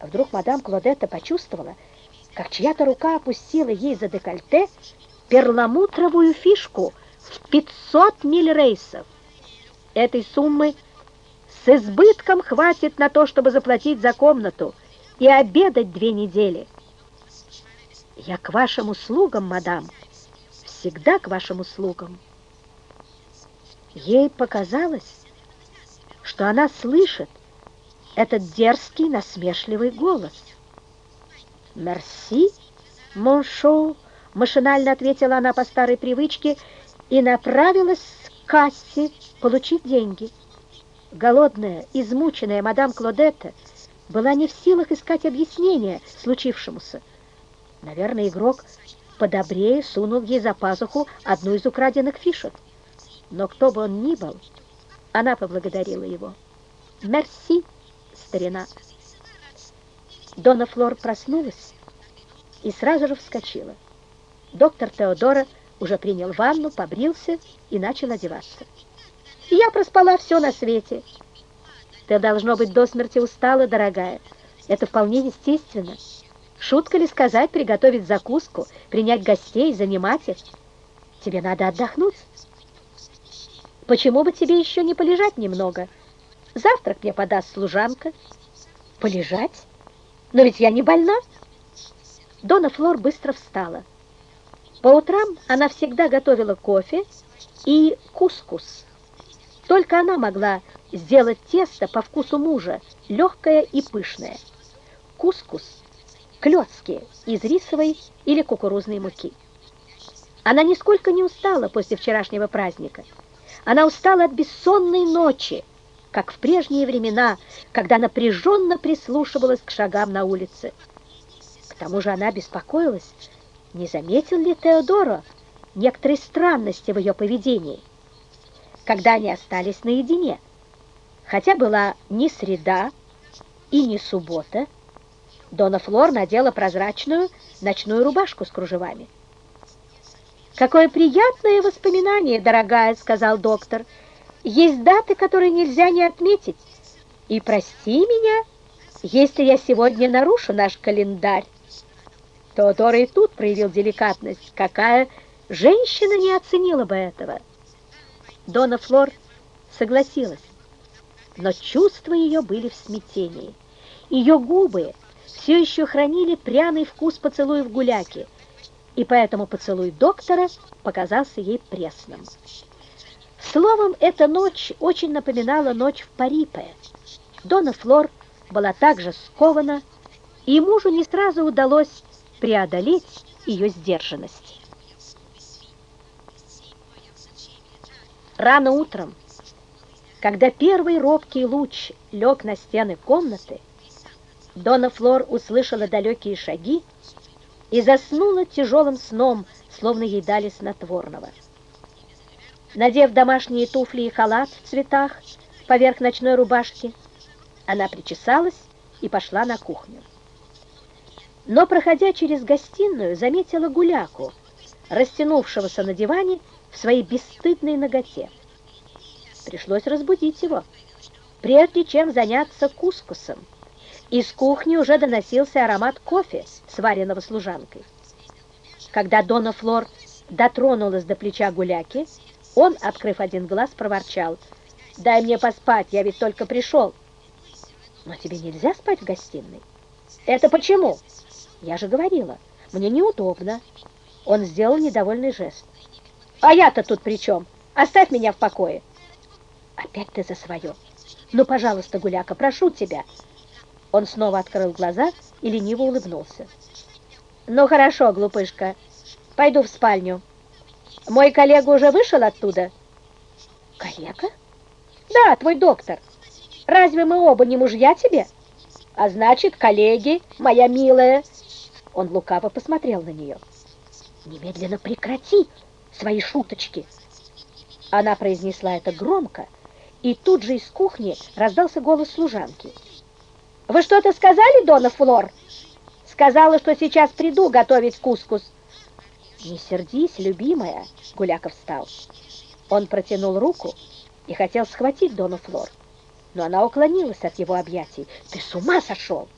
Вдруг мадам Клодетта почувствовала, как чья-то рука опустила ей за декольте перламутровую фишку в 500 миль рейсов. Этой суммы с избытком хватит на то, чтобы заплатить за комнату и обедать две недели. Я к вашим услугам, мадам, всегда к вашим услугам. Ей показалось, что она слышит этот дерзкий, насмешливый голос. «Мерси, Моншоу», — машинально ответила она по старой привычке и направилась к кассе получить деньги. Голодная, измученная мадам Клодетта была не в силах искать объяснения случившемуся. Наверное, игрок подобрее сунул ей за пазуху одну из украденных фишек. Но кто бы он ни был, она поблагодарила его. «Мерси, старина!» Дона Флор проснулась и сразу же вскочила. Доктор Теодора уже принял ванну, побрился и начал одеваться. «Я проспала все на свете!» «Ты, должно быть, до смерти устала, дорогая. Это вполне естественно. Шутка ли сказать, приготовить закуску, принять гостей, занимать их? Тебе надо отдохнуть. Почему бы тебе еще не полежать немного? Завтрак мне подаст служанка. Полежать? Но ведь я не больна. Дона Флор быстро встала. По утрам она всегда готовила кофе и кускус. Только она могла сделать тесто по вкусу мужа, легкое и пышное. Кускус – клетки из рисовой или кукурузной муки. Она нисколько не устала после вчерашнего праздника – она устала от бессонной ночи, как в прежние времена, когда напряженно прислушивалась к шагам на улице. К тому же она беспокоилась, не заметил ли Теодоро некоторые странности в ее поведении, когда они остались наедине. Хотя была не среда и не суббота, Дона Флор надела прозрачную ночную рубашку с кружевами. «Какое приятное воспоминание, дорогая», — сказал доктор. «Есть даты, которые нельзя не отметить. И прости меня, если я сегодня нарушу наш календарь». Теодор и тут проявил деликатность. Какая женщина не оценила бы этого? Дона Флор согласилась, но чувства ее были в смятении. Ее губы все еще хранили пряный вкус поцелуев гуляки — и поэтому поцелуй доктора показался ей пресным. Словом, эта ночь очень напоминала ночь в Парипе. Дона Флор была также скована, и мужу не сразу удалось преодолеть ее сдержанность. Рано утром, когда первый робкий луч лег на стены комнаты, Дона Флор услышала далекие шаги и заснула тяжелым сном, словно ей дали снотворного. Надев домашние туфли и халат в цветах поверх ночной рубашки, она причесалась и пошла на кухню. Но, проходя через гостиную, заметила гуляку, растянувшегося на диване в своей бесстыдной ноготе. Пришлось разбудить его, прежде чем заняться кускусом. Из кухни уже доносился аромат кофе, сваренного служанкой. Когда Дона Флор дотронулась до плеча гуляки, он, открыв один глаз, проворчал. «Дай мне поспать, я ведь только пришел». «Но тебе нельзя спать в гостиной». «Это почему?» «Я же говорила, мне неудобно». Он сделал недовольный жест. «А я-то тут при чем? Оставь меня в покое». «Опять ты за свое. Ну, пожалуйста, Гуляка, прошу тебя». Он снова открыл глаза и лениво улыбнулся. «Ну хорошо, глупышка, пойду в спальню. Мой коллега уже вышел оттуда?» «Коллега?» «Да, твой доктор. Разве мы оба не мужья тебе? А значит, коллеги, моя милая...» Он лукаво посмотрел на нее. «Немедленно прекрати свои шуточки!» Она произнесла это громко, и тут же из кухни раздался голос служанки. Вы что-то сказали, Дона Флор? Сказала, что сейчас приду готовить кускус. Не сердись, любимая, Гуляков встал. Он протянул руку и хотел схватить Дону Флор, но она уклонилась от его объятий. Ты с ума сошел?